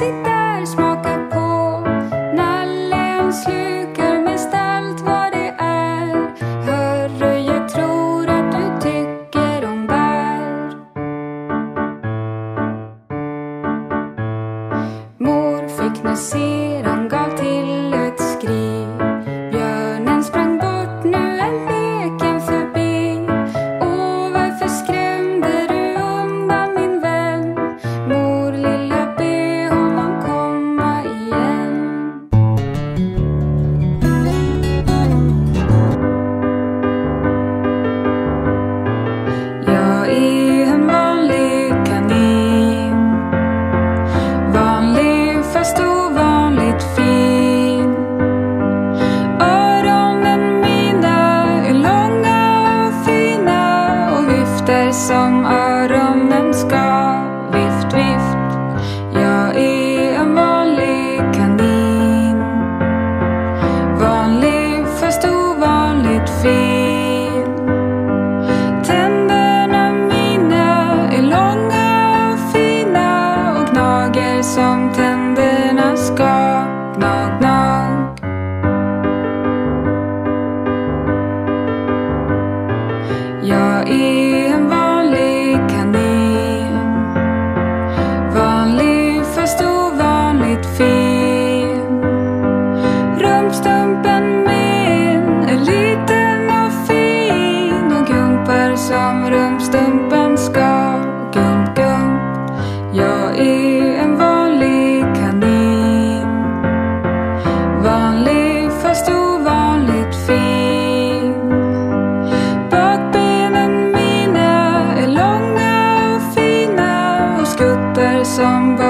universitaires. somebody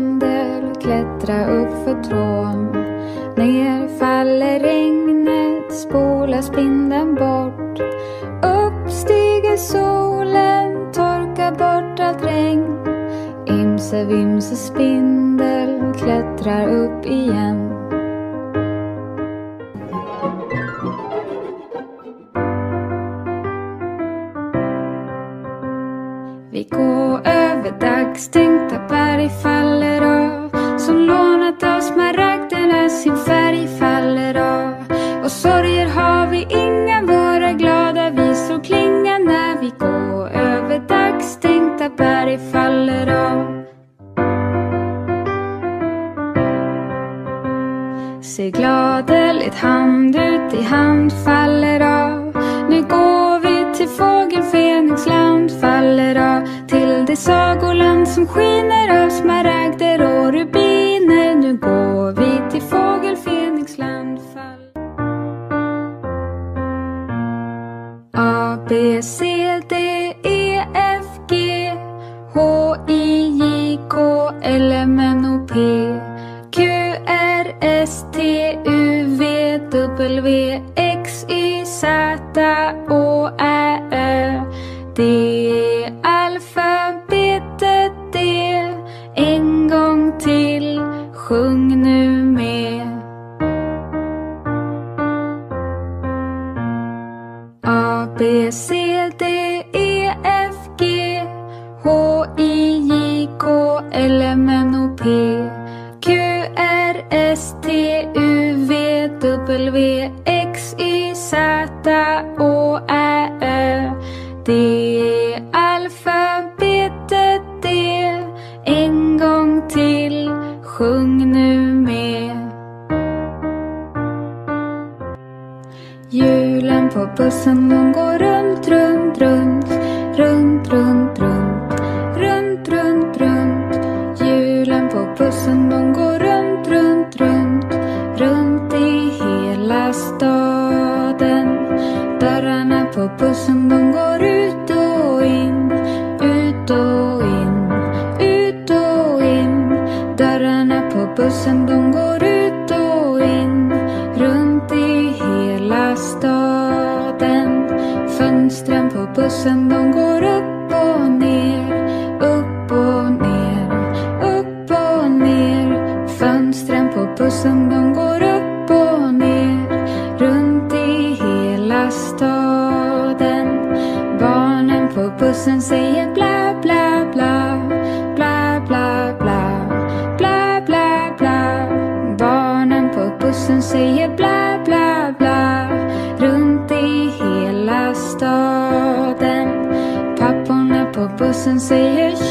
klättra upp för trån. Ner faller regnet, spolas spindeln bort. Upp stiger solen, torkar bort allt regn. Imse vimse spindel klättrar upp igen. Vi går över dagstänkta berg hand ut i hand faller av. Nu går vi till fågel Fenixland, faller av. Till det sagoland som skiner av smaragder och rubiner W, X, Y, Z, Å, Ä, Ö. Det är alfabetet det En gång till, sjung nu med A, B, C, D, E, F, G H, I, J, K, L, M, N, O, P Q, R, S, T, U, V, W, alfabetet det En gång till, sjung nu med. Hjulen på bussen de går runt, runt, runt. Runt, runt, runt. Runt, runt, runt. Hjulen på bussen de går runt, runt, runt. Runt i hela staden. Dörrarna på bussen de går bussen säger bla bla bla Bla bla bla. Bla bla bla. Barnen på bussen säger bla bla bla. Runt i hela staden. Papporna på bussen säger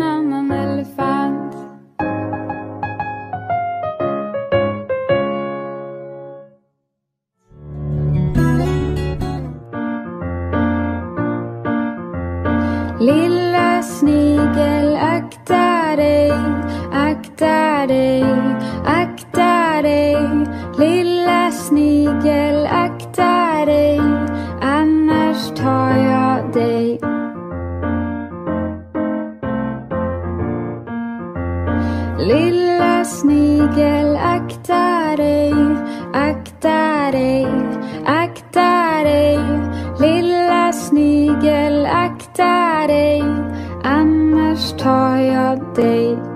fågel akta dig annars tar jag dig.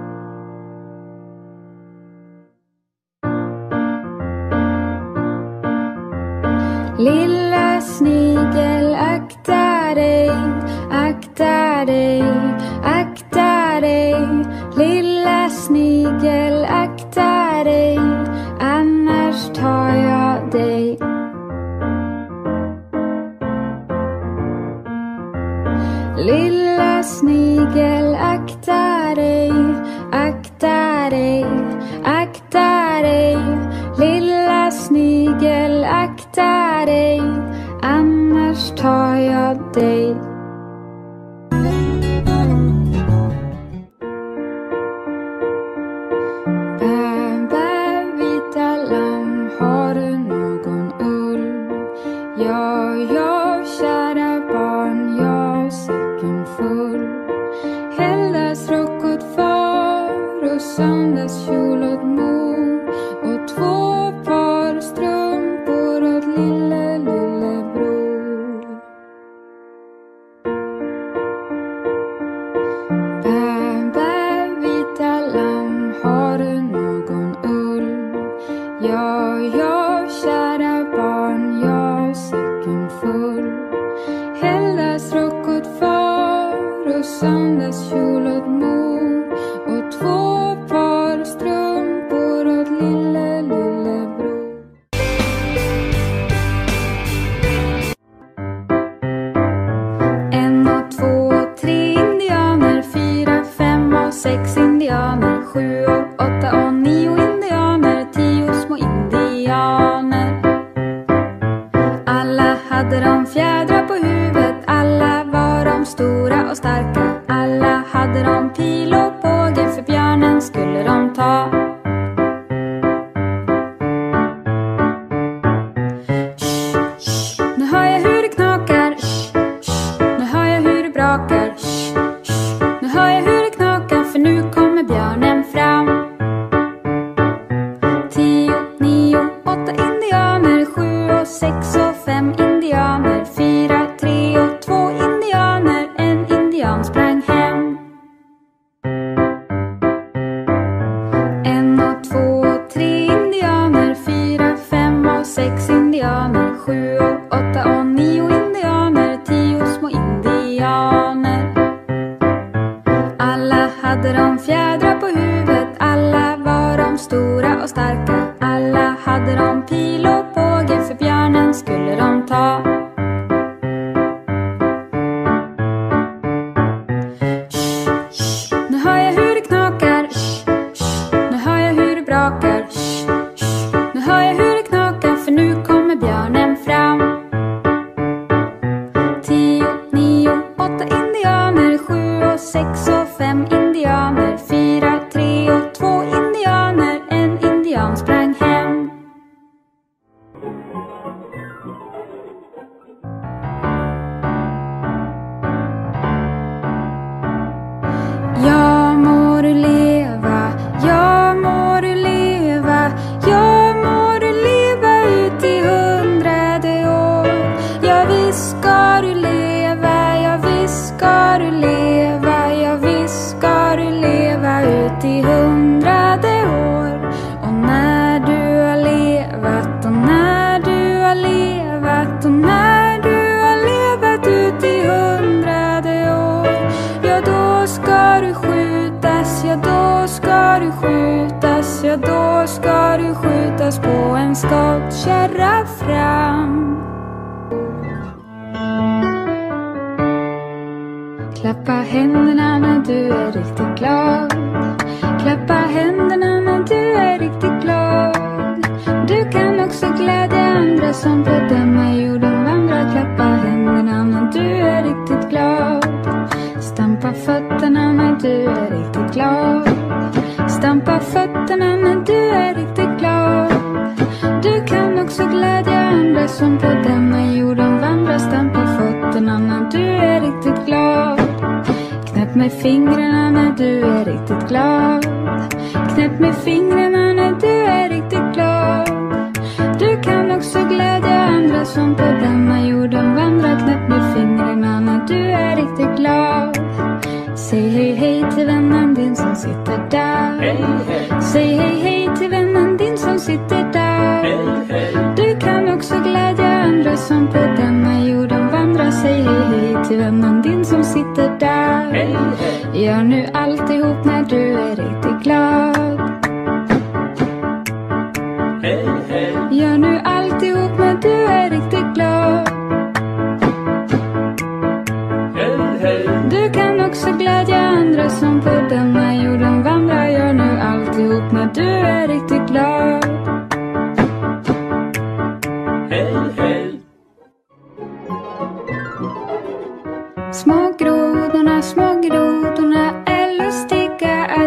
Jag kära barn, jag säcken full. Hellas rock åt och söndags vattnet med fingrarna när du är riktigt glad. Du kan också glädja andra som på denna jorden vandrar. knäppt med fingrarna när du är riktigt glad. Säg hej hej till vännen din som sitter där. Säg hej hej till vännen din som sitter där. Du kan också glädja andra som på denna jorden vandrar. Säg hej hej till vännen din som sitter där. Gör nu alla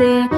amarte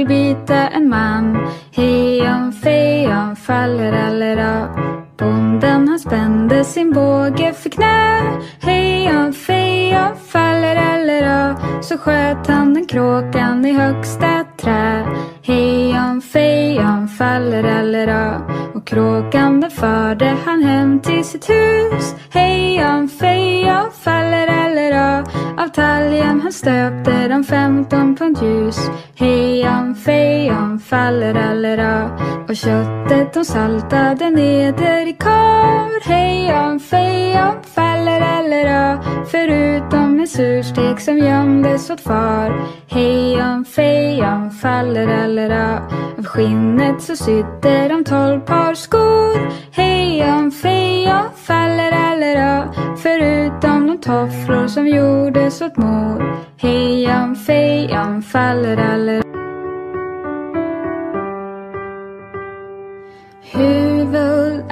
vill bita en man. Hej om fej om fallerallera Bonden han spände sin båge för knä. Hej om fej om fallerallera Så sköt han den kråkan i högsta trä. Hej om fej om fallerallera Och kråkan den förde han hem till sitt hus. Hej om fej om fallerallera Av talgen han stöpte de femton pund ljus. Hej om fej om fallerallera Och köttet de saltade neder i kar. Hej om fej om fallerallera Förutom en surstek som gömdes åt far. Hej om fej om fallerallera Av skinnet så sydde de tolv par skor. Hej om fej om fallerallera Förutom de tofflor som gjordes åt mor. Hej om fej om fallerallera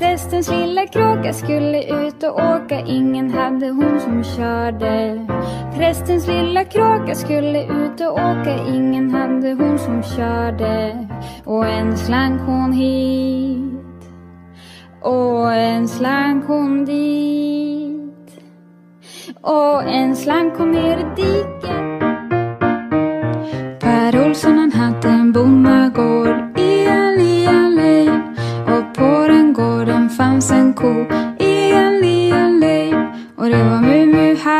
Prästens lilla kråka skulle ut och åka. Ingen hade hon som körde. Prästens lilla kråka skulle ut och åka. Ingen hade hon som körde. Och en slank hon hit. Och en slank hon dit. Och en slank hon ner i diket Per Olsson han hade en bomma fanns en ko i en liten lej och det var mu mu här, det var mu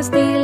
Sängen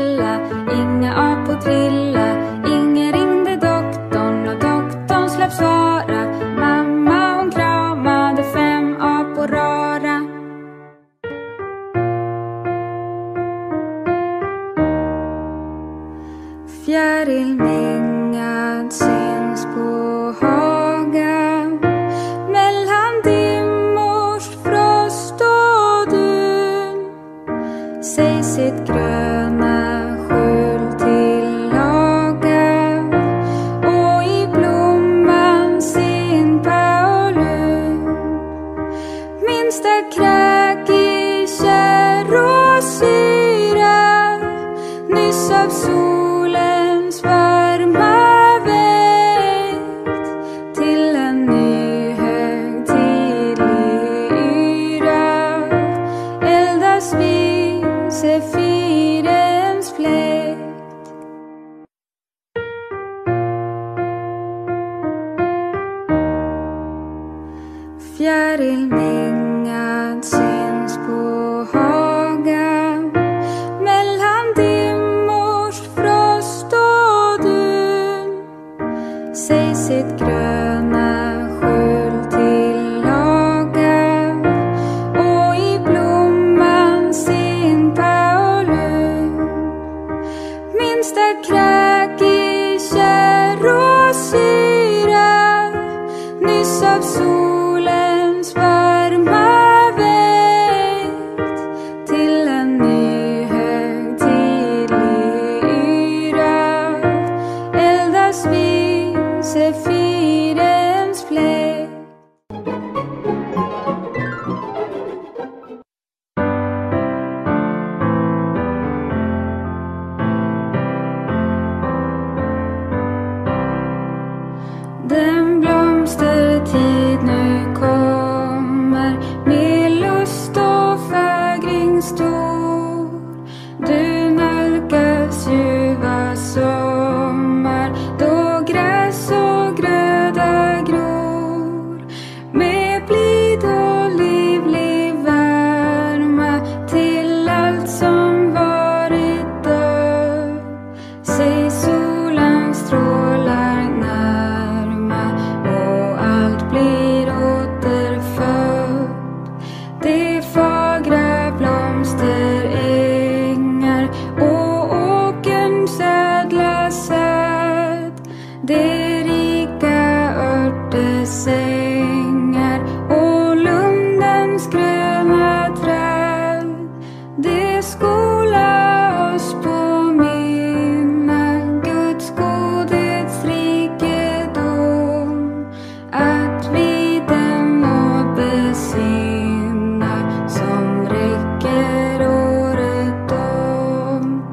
Säg sitt gröna